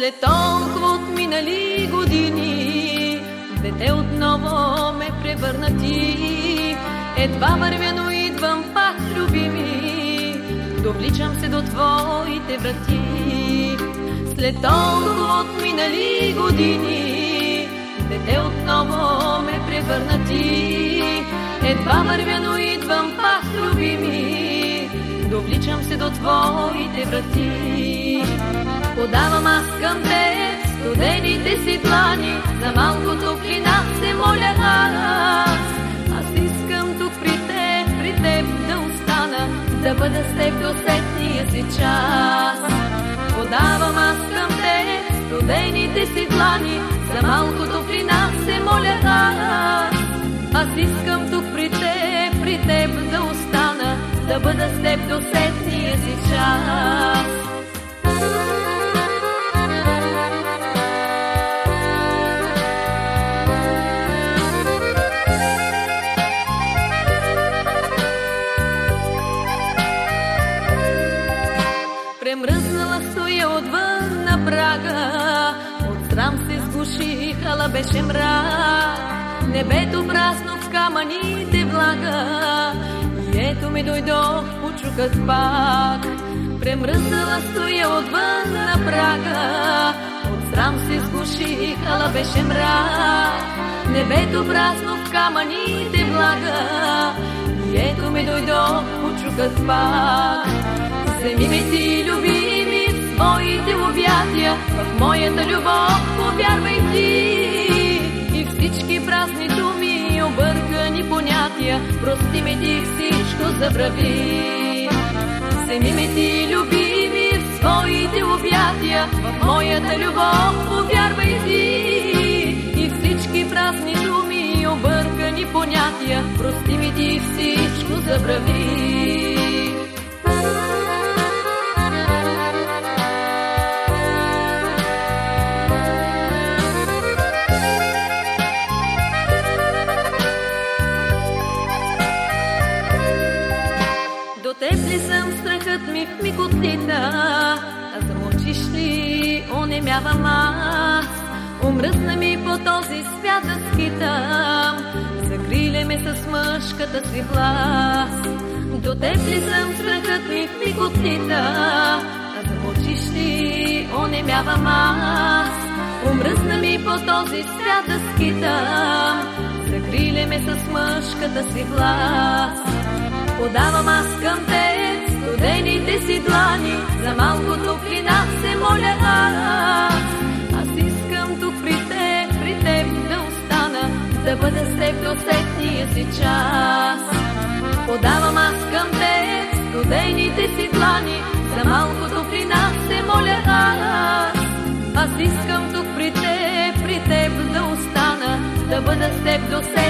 толкова отминали години, дете отново ме превърна ти. Едва вървя, но идвам пак, любими, довличам се до твоите врати. След толкова отминали години, дете отново ме превърна ти. Едва вървя, но идвам пак, любими, довличам се до твоите врати. Подавам аз към теб студените си длани, за малко топлина се моля аз. Аз искам тук при теб, при теб да остана, да бъда с теб до сетния си час. Подавам аз към теб студените си длани, за малко топлина се моля аз. Аз искам тук при теб, при теб да остана, да бъда с теб до сетния хала беше мрак. Небето празно в камъните влага, и ето ми дойдох, почукат пак. Премръзнала стоя отвън на прага, от срам се сгуши, хала беше мрак. Небето празно в камъните влага, и ето ми дойдох, почукат пак. Вземи ме ти, любими, своите обятия, в моята любов повярвай ти. И всички празни думи, объркани понятия, прости ми ти всичко забрави. Вземи ме ти, любими, в своите обятия, в моята любов повярвай ти. И всички празни думи, объркани понятия, прости ми ти всичко забрави. До теб ли съм страхът ми в миготита, а замълчиш ли, онемявам аз. Умръсна ми по този свят да скитам, закриля ме с мъжката си власт. До теб ли съм страхът ми в миготита, а замълчиш ли, онемявам аз. Умръсна ми по този свят да скитам, закриля ме с мъжката си власт. Подавам аз към теб студените си длани, за малко топлина се моля аз. Аз искам тук при теб, при теб да остана, да бъда с теб до сетния си час. Подавам аз към теб студените си длани, за малко топлина се моля аз. Аз искам тук при теб, при теб да остана, да бъда с теб до сетния